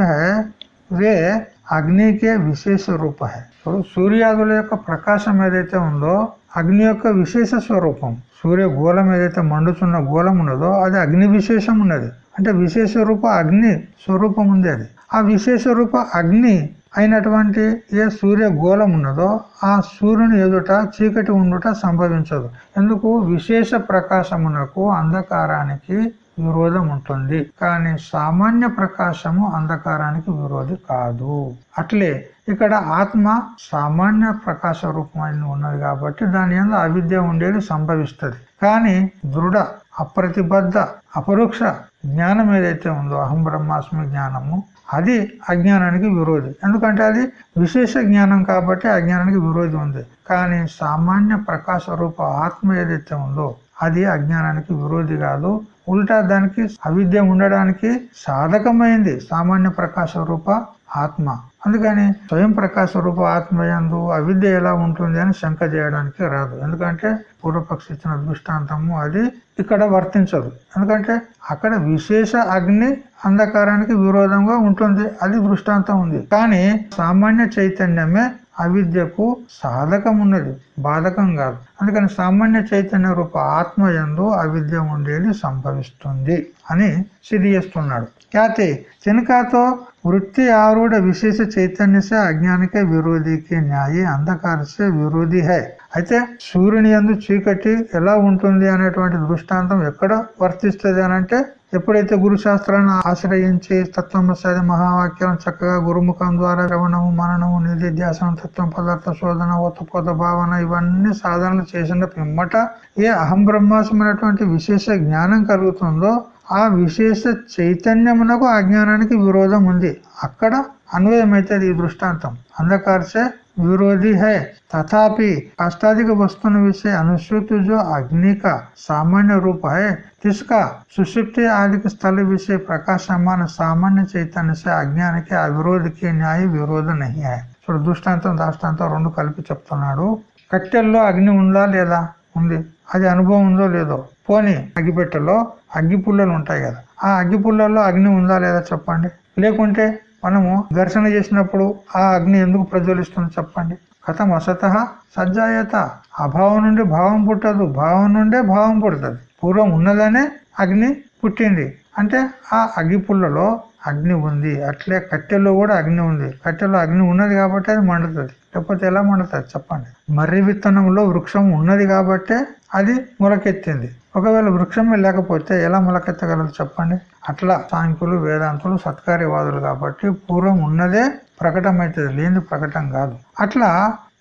వే అగ్నికే విశేష రూప ఇప్పుడు సూర్యాదుల యొక్క ప్రకాశం ఏదైతే ఉందో అగ్ని యొక్క విశేష స్వరూపం. సూర్య గోళం ఏదైతే మండుతున్న గోళం ఉన్నదో అది అగ్ని విశేషం ఉన్నది. అంటే విశేష రూప అగ్ని స్వరూపం ఉంది అది. ఆ విశేష రూప అగ్ని అయినటువంటి ఏ సూర్య గోళం ఉన్నదో ఆ సూర్యుని ఎదుట చీకటి ఉండుట సంభవించదు. ఎందుకు? విశేష ప్రకాశమునకు అంధకారానికి విరోధం ఉంటుంది. కానీ సామాన్య ప్రకాశము అంధకారానికి విరోధి కాదు. అట్లే ఇక్కడ ఆత్మ సామాన్య ప్రకాశ రూపమైన ఉన్నది కాబట్టి దాని ఎందుకు అవిద్య ఉండేది సంభవిస్తుంది. కానీ దృఢ అప్రతిబద్ధ అపరోక్ష జ్ఞానం ఏదైతే ఉందో అహం బ్రహ్మాస్మి జ్ఞానము అది అజ్ఞానానికి విరోధి. ఎందుకంటే అది విశేష జ్ఞానం కాబట్టి అజ్ఞానానికి విరోధి ఉంది. కానీ సామాన్య ప్రకాశ రూప ఆత్మ ఏదైతే ఉందో అది అజ్ఞానానికి విరోధి కాదు. ఉల్టా దానికి అవిద్య ఉండడానికి సాధకమైంది సామాన్య ప్రకాశ రూప ఆత్మ. అందుకని స్వయం ప్రకాశ రూప ఆత్మయందు అవిద్య ఎలా ఉంటుంది అని శంక చేయడానికి రాదు. ఎందుకంటే పూర్వపక్ష ఇచ్చిన దృష్టాంతము అది ఇక్కడ వర్తించదు. ఎందుకంటే అక్కడ విశేష అగ్ని అంధకారానికి విరోధంగా ఉంటుంది. అది దృష్టాంతం ఉంది. కానీ సామాన్య చైతన్యమే అవిద్యకు సాధకం ఉన్నది బాధకం కాదు. అందుకని సామాన్య చైతన్య రూప ఆత్మయందు అవిద్య ఉండేది సంభవిస్తుంది అని సిరియస్తున్నాడు ఖ్యాతి తినకాతో వృత్తి ఆరుడ విశేష చైతన్యసే అజ్ఞానికే విరోధికి న్యాయి అంధకారసే విరోధి హై. అయితే సూర్యుని ఎందు చీకటి ఎలా ఉంటుంది అనేటువంటి దృష్టాంతం ఎక్కడ వర్తిస్తుంది అని అంటే ఎప్పుడైతే గురు శాస్త్రాన్ని ఆశ్రయించి తత్వమసాది మహావాక్యం చక్కగా గురుముఖం ద్వారా శ్రవణము మననము నిధిధ్యాసనం తత్వం పదార్థ శోధన ఓతపోత భావన ఇవన్నీ సాధనలు చేసిన పిమ్మట ఏ అహం బ్రహ్మాసమైనటువంటి విశేష జ్ఞానం కలుగుతుందో ఆ విశేష చైతన్యమునకు అజ్ఞానానికి విరోధం ఉంది. అక్కడ అన్వయమైతే ఈ దృష్టాంతం. అంధకారసే विरोधी है तथापि अष्टाधिक वस्तु विषय अनुसूत जो अग्नि का सामान्य रूप है जिसका सुषिप्ति आदि के स्थल विषय प्रकाशमान सामान्य चैतन्य से अज्ञान के अविरोध के न्याय विरोध नहीं है చూడు దృష్టాంతం దాష్టాంతం రెండు కలిపి చెప్తున్నాడు కట్టెల్లో అగ్ని ఉందా లేదా ఉంది అది అనుభవం ఉందో లేదో పోని అగ్గిపెట్టెలో అగ్గి పుల్లలు ఉంటాయి కదా ఆ అగ్గి పుల్లల్లో అగ్ని ఉందా లేదా చెప్పండి లేకుంటే మనము ఘర్షణ చేసినప్పుడు ఆ అగ్ని ఎందుకు ప్రజ్వలిస్తుంది చెప్పండి. కథం అసత సజ్జాయత. అభావం నుండి భావం పుట్టదు. భావం నుండే భావం పుడుతుంది. పూర్వం ఉన్నదనే అగ్ని పుట్టింది. అంటే ఆ అగ్ని పుల్లలో అగ్ని ఉంది. అట్లే కట్టెలో కూడా అగ్ని ఉంది. కట్టెలో అగ్ని ఉన్నది కాబట్టి అది మండుతుంది. లేకపోతే ఎలా మండుతుంది చెప్పండి. మర్రి విత్తనంలో వృక్షం ఉన్నది కాబట్టే అది మొలకెత్తింది. ఒకవేళ వృక్షమే లేకపోతే ఎలా మొలకెత్తగలదు చెప్పండి? అట్లా సాంఖ్యులు వేదాంతులు సత్కార్యవాదులు కాబట్టి పూర్వం ఉన్నదే ప్రకటమవుతుంది లేని ప్రకటం కాదు. అట్లా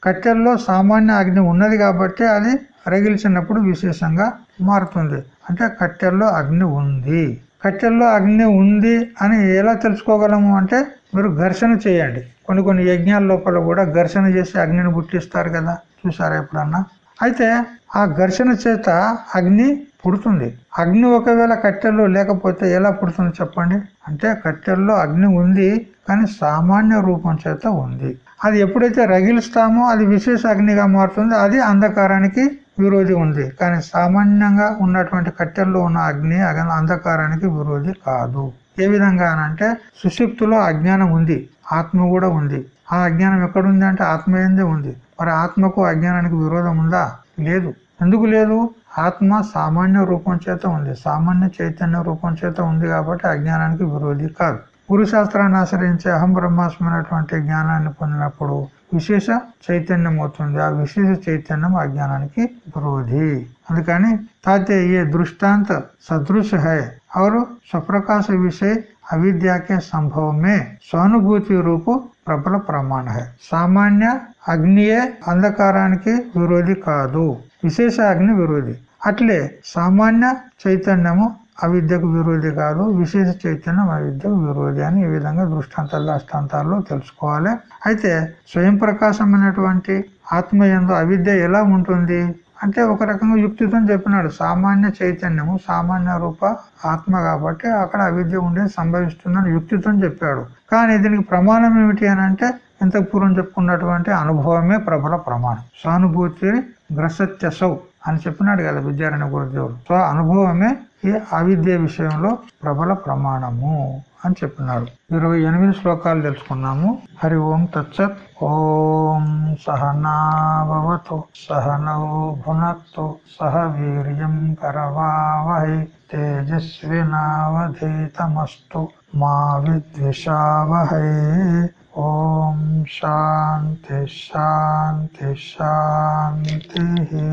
కట్టెల్లో సామాన్య అగ్ని ఉన్నది కాబట్టి అది రగిల్చినప్పుడు విశేషంగా మారుతుంది. అంటే కట్టెల్లో అగ్ని ఉంది. కట్టెల్లో అగ్ని ఉంది అని ఎలా తెలుసుకోగలము అంటే మీరు ఘర్షణ చేయండి. కొన్ని కొన్ని యజ్ఞాల లోపల కూడా ఘర్షణ చేసి అగ్నిని పుట్టిస్తారు కదా. చూసారా ఎప్పుడన్నా? అయితే ఆ ఘర్షణ చేత అగ్ని పుడుతుంది. అగ్ని ఒకవేళ కట్టెల్లో లేకపోతే ఎలా పుడుతుంది చెప్పండి? అంటే కట్టెల్లో అగ్ని ఉంది కానీ సామాన్య రూపం చేత ఉంది. అది ఎప్పుడైతే రగిలిస్తామో అది విశేష అగ్నిగా మారుతుంది అది అంధకారానికి విరోధి ఉంది. కానీ సామాన్యంగా ఉన్నటువంటి కట్టెల్లో ఉన్న అగ్ని అంధకారానికి విరోధి కాదు. ఏ విధంగా అనంటే సుశక్తిలో అజ్ఞానం ఉంది ఆత్మ కూడా ఉంది. ఆ అజ్ఞానం ఎక్కడుంది అంటే ఆత్మ ఏందే ఉంది. మరి ఆత్మకు అజ్ఞానానికి విరోధం ఉందా లేదు ఎందుకు లేదు ఆత్మ సామాన్య రూపం చేత ఉంది సామాన్య చైతన్య రూపం చేత ఉంది కాబట్టి అజ్ఞానానికి విరోధి కాదు గురు శాస్త్రాన్ని ఆశ్రయించి అహం బ్రహ్మాస్మైనటువంటి జ్ఞానాన్ని పొందినప్పుడు విశేష చైతన్యం అవుతుంది ఆ విశేష చైతన్యం అజ్ఞానానికి విరోధి అందుకని తాతే ఏ దృష్టాంత సదృశ హై और स्वप्रकाश विषय अविद्या के संभव में स्वानुभूति रूप ప్రబల ప్రమాణ. సామాన్య అగ్నియే అంధకారానికి విరోధి కాదు. విశేష అగ్ని విరోధి. అట్లే సామాన్య చైతన్యము అవిద్యకు విరోధి కాదు. విశేష చైతన్యం అవిద్యకు విరోధి అని ఈ విధంగా దృష్టాంతాలు అష్టాంతాల్లో తెలుసుకోవాలి. అయితే స్వయం ప్రకాశమైనటువంటి ఆత్మయందు అవిద్య ఎలా ఉంటుంది? అంటే ఒక రకంగా యుక్తితో చెప్పినాడు. సామాన్య చైతన్యము సామాన్య రూప ఆత్మ కాబట్టి అక్కడ అవిద్య ఉండేది సంభవిస్తుందని యుక్తితో చెప్పాడు. కానీ దీనికి ప్రమాణం ఏమిటి అని అంటే ఇంత పూర్వం చెప్పుకున్నటువంటి అనుభవమే ప్రబల ప్రమాణం. సానుభూతి గ్రసత్యసౌ అని చెప్పినాడు కదా విద్యారాయణ గురుదేవుడు. సో అనుభవమే ఈ అవిద్య విషయంలో ప్రబల ప్రమాణము. అని చెప్పినాడు. ఇరవై ఎనిమిది శ్లోకాలు తెలుసుకున్నాము. హరి ఓం తచ్చత్ ఓం సహనాభవతు సహనౌ భునత్తు సహ వీర్యం కరవావహై తేజస్వినావధీతమస్తు మా విద్విషావహై. ఓం శాంతి శాంతి శాంతి.